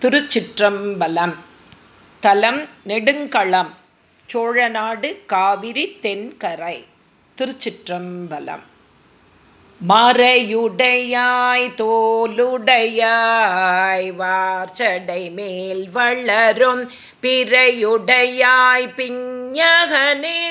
திருச்சிற்றம்பலம். தலம் நெடுங்களம். சோழநாடு காவிரி தென்கரை. திருச்சிற்றம்பலம். மறையுடையாய் தோலுடையாய் வார்ச்சடை மேல் வளரும். பிறையுடையாய் பிஞகனே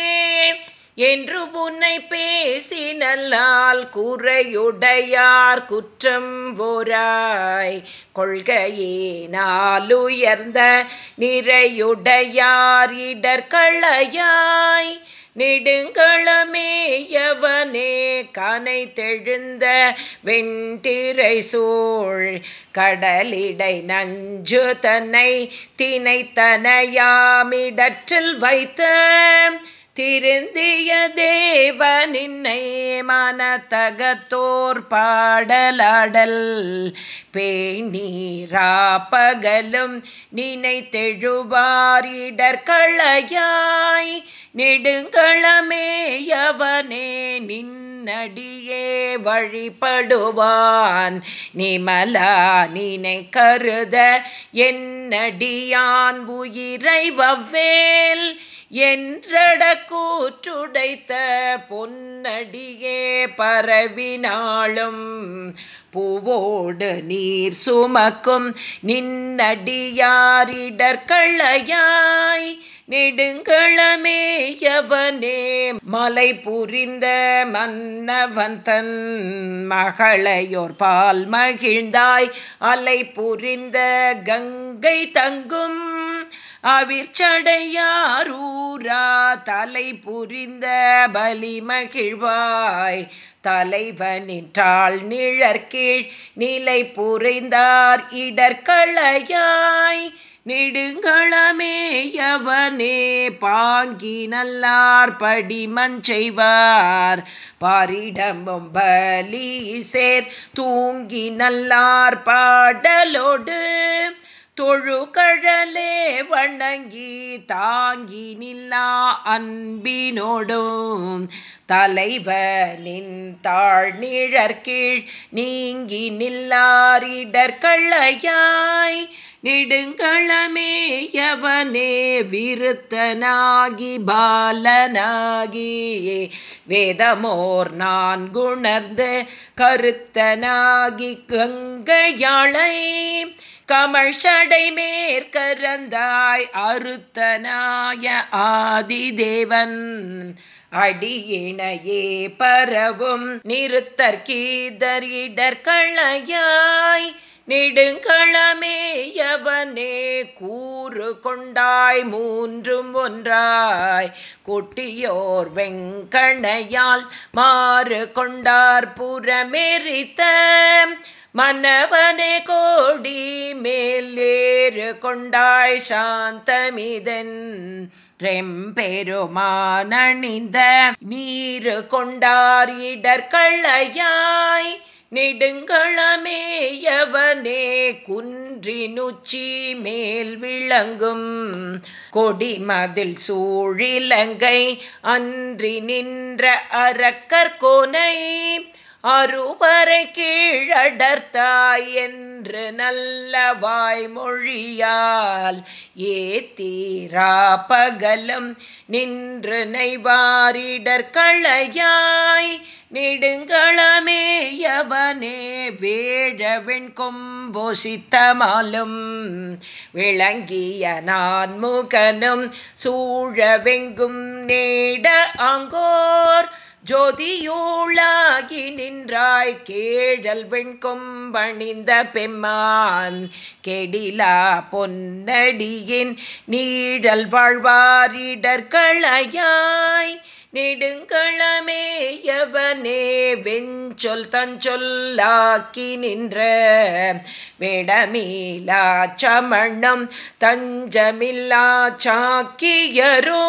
என்று உன்னை பேசி நல்லால் குறையுடையார் குற்றம் போராய். கொள்கையினாலுயர்ந்த நிறையுடையார் இடர்களையாய். நெடுங்களமேயவனே கனை தெழுந்த வெண்டிரை சூழ். கடலிடை நஞ்சு தன்னை தினைத்தனையாமிடற்றில் வைத்த திருந்திய தேவ நின்னை மனத்தகத்தோர் பாடலாடல் பேணீரா பகலும் நினைத்தெழுவார் இடர்களையாய் நெடுங்களமேயவனே நின்னடியே வழிபடுவான் நிமலா நினை கருத என்னடியான் உயிரை வவ்வேல் என்றட கூற்றுடைத்த பொன்னடியே பரவினாளும். பூவோடு நீர் சுமக்கும் நின்னடியாரிடற்களையாய் நெடுங்களமேயவனே மலை புரிந்த மன்னவந்தன் மகளையோர் பால் மகிழ்ந்தாய். அலை புரிந்த கங்கை தங்கும் அவிர்ச்சடையாரூரா தலை புரிந்த பலி மகிழ்வாய் தலைவனின்றாள் நிழற்கீழ் நிலை புரிந்தார் இடர்களையாய். நெடுங்களமேயவனே பாங்கி நல்லார் படிமஞ்செய்வார் பாரிடமும் பலி சேர் தூங்கி நல்லார் பாடலோடு தொழுகழலே வணங்கி தாங்கி நில்லா அன்பினோடும். தலைவனின் தாழ் நிழற்கீழ் நீங்கி நில்லாரிடற்கள்ளையாய் நெடுங்களமேயவனே விருத்தனாகி பாலனாகி. வேதமோர் நான் குணர்ந்து கருத்தனாகி கங்கையாளை. கமல் கமழ்ஷடை மேற்கரந்தாய் அறுத்தனாய ஆதிதேவன். அடியினையே பரவும் நிறுத்தற்கீதர் இடர்களையாய் நெடுங்களமேயவனே கூறு கொண்டாய் மூன்றும் ஒன்றாய். குட்டியோர் வெங்கணையால் மாறு கொண்டார் புறமெரித்த மன்னவனே கோடி மேலேறு கொண்டாய் சாந்தமிதன் ரெம்பெருமானணிந்த நீரு கொண்டார் இடர்களையாய் நெடுங்களமேயவனே குன்றினுச்சி மேல் விளங்கும் கொடிமதில் சூழிலங்கை அன்றி நின்ற அரக்கற்கோனை அருவரை கீழடர்த்தாய் என்று நல்ல வாய்மொழியால் ஏத்தீரா பகலம் நின்று நெய்வாரிடர்களையாய் நெடுங்களமேயவனே வேழவெண் கொம்போசித்தமாலும் விளங்கிய நான் முகனும் சூழவெங்கும் நேட அங்கோர் ஜோதியூளாகி நின்றாய் கேழல் வெண்கொம்பணிந்த பெம்மான். கெடிலா பொன்னடியின் நீழல் வாழ்வாரிடற்களையாய் நெடுங்களமேயவனே வெஞ்சொல் தஞ்சொல்லாக்கி நின்ற வேடமீலா சமணம் தஞ்சமில்லா சாக்கியரோ.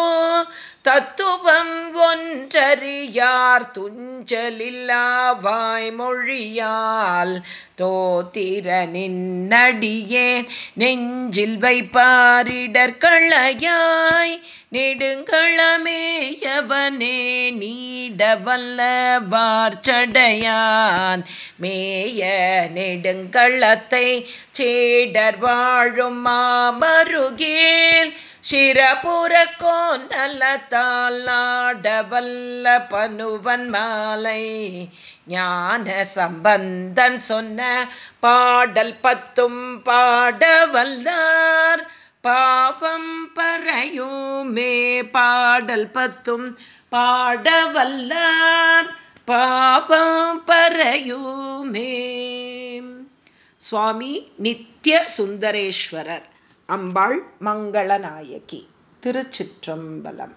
தத்துவம் ஒன்றறியார் துஞ்சலில்லா வாய்மொழியால். தோத்திரனின் நடியே நெஞ்சில் வைப்பாரிடர்களையாய் நெடுங்களமேயவனே நீடவல்ல வார்ச்சடையான் மேய நெடுங்களத்தை சேடர் வாழும் மாமருகேல். சிரபுர கோநலத்தால் நாடவல்ல பனுவன் மாலை ஞான சம்பந்தன் சொன்ன பாடல் பத்தும் பாடவல்லார். பாவம் பறையுமே பாடல் பத்தும் பாடவல்லார். பாவம் பறையுமே. சுவாமி நித்திய சுந்தரேஸ்வரர் அம்பாள் மங்களநாயகி திருச்சிற்றம்பலம்.